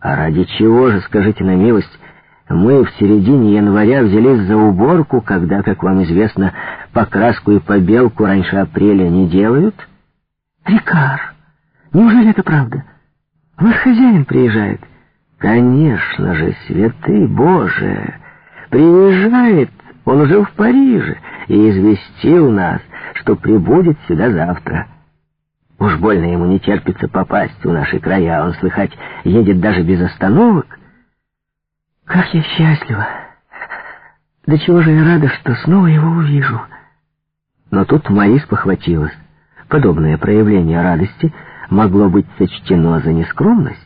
А ради чего же, скажите на милость, мы в середине января взялись за уборку, когда, как вам известно, покраску и побелку раньше апреля не делают? Рикар, неужели это правда? Ваш хозяин приезжает. Конечно же, святый Боже, приезжает, он уже в Париже, и известил нас, что прибудет сюда завтра. Уж больно ему не терпится попасть в наши края, он, слыхать, едет даже без остановок. Как я счастлива! До чего же я рада, что снова его увижу. Но тут Марис похватилась. Подобное проявление радости могло быть сочтено за нескромность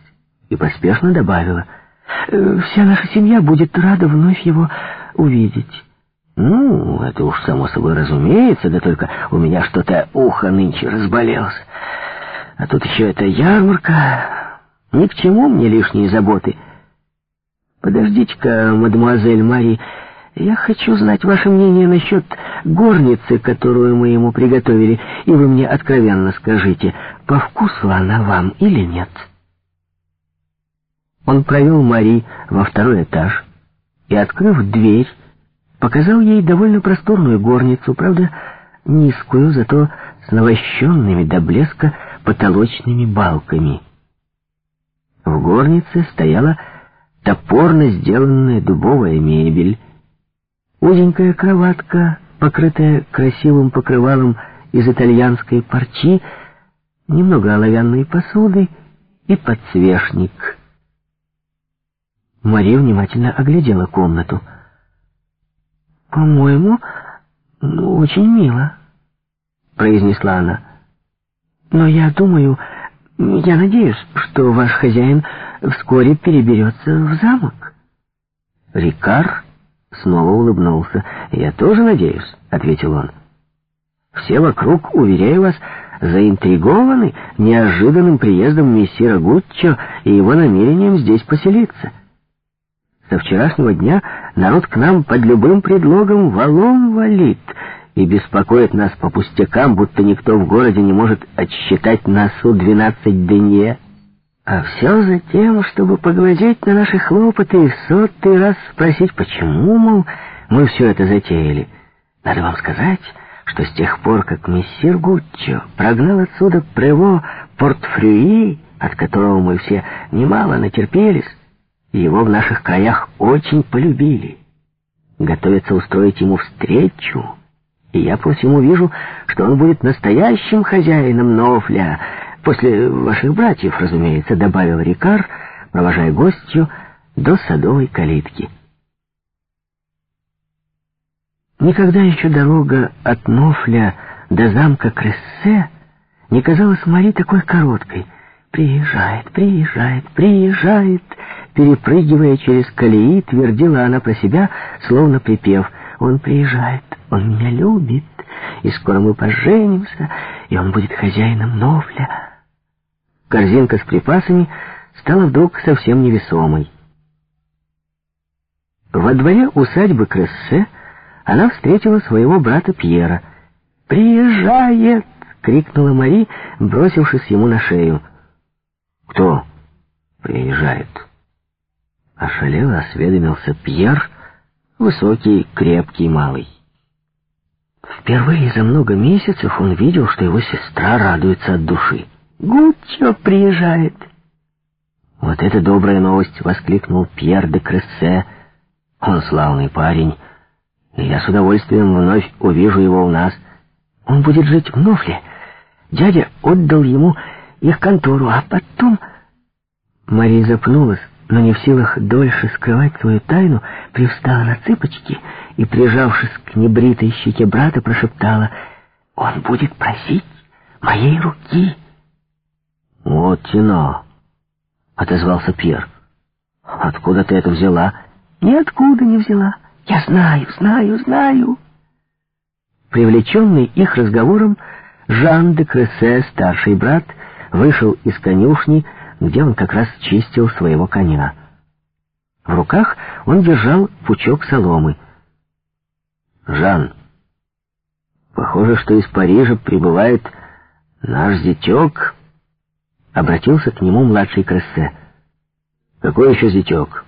и поспешно добавила. «Э, «Вся наша семья будет рада вновь его увидеть». «Ну, это уж само собой разумеется, да только у меня что-то ухо нынче разболелось. А тут еще эта ярмарка. Ни к чему мне лишние заботы». «Подождите-ка, мадемуазель Мари, я хочу знать ваше мнение насчет горницы, которую мы ему приготовили, и вы мне откровенно скажите, по вкусу она вам или нет». Он провел Мари во второй этаж и, открыв дверь, показал ей довольно просторную горницу, правда, низкую, зато с навощенными до блеска потолочными балками. В горнице стояла топорно сделанная дубовая мебель, узенькая кроватка, покрытая красивым покрывалом из итальянской парчи, немного оловянной посуды и подсвечник. Мария внимательно оглядела комнату. «По-моему, очень мило», — произнесла она. «Но я думаю, я надеюсь, что ваш хозяин вскоре переберется в замок. Рикар снова улыбнулся. «Я тоже надеюсь», — ответил он. «Все вокруг, уверяю вас, заинтригованы неожиданным приездом мессира Гуччо и его намерением здесь поселиться. Со вчерашнего дня народ к нам под любым предлогом валом валит и беспокоит нас по пустякам, будто никто в городе не может отсчитать носу двенадцать денье». А все за тем, чтобы поглазеть на наши хлопоты и сотый раз спросить, почему, мол, мы все это затеяли. Надо вам сказать, что с тех пор, как мессир Гуччо прогнал отсюда Прево Портфрюи, от которого мы все немало натерпелись, его в наших краях очень полюбили. Готовятся устроить ему встречу, и я по всему вижу, что он будет настоящим хозяином Нофля, После ваших братьев, разумеется, добавил Рикар, провожая гостью до садовой калитки. Никогда еще дорога от Нофля до замка Крессе не казалась Мари такой короткой. Приезжает, приезжает, приезжает, перепрыгивая через колеи, твердила она про себя, словно припев. Он приезжает, он меня любит, и скоро мы поженимся, и он будет хозяином Нофля. Корзинка с припасами стала вдруг совсем невесомой. Во дворе усадьбы Крессе она встретила своего брата Пьера. «Приезжает!» — крикнула Мари, бросившись ему на шею. «Кто приезжает?» Ошалело осведомился Пьер, высокий, крепкий, малый. Впервые за много месяцев он видел, что его сестра радуется от души. Гуччо приезжает. Вот это добрая новость, воскликнул Пьер де Крессе. Он славный парень, и я с удовольствием вновь увижу его у нас. Он будет жить в Нофле. Дядя отдал ему их контору, а потом... Мария запнулась, но не в силах дольше скрывать свою тайну, привстала на цыпочки и, прижавшись к небритой щеке брата, прошептала, «Он будет просить моей руки». «Вот тено!» — отозвался Пьер. «Откуда ты это взяла?» «Ниоткуда не взяла. Я знаю, знаю, знаю». Привлеченный их разговором, Жан де Крессе, старший брат, вышел из конюшни, где он как раз чистил своего коня. В руках он держал пучок соломы. «Жан, похоже, что из Парижа прибывает наш зятек», Обратился к нему младший Крессе. Какой еще зятек?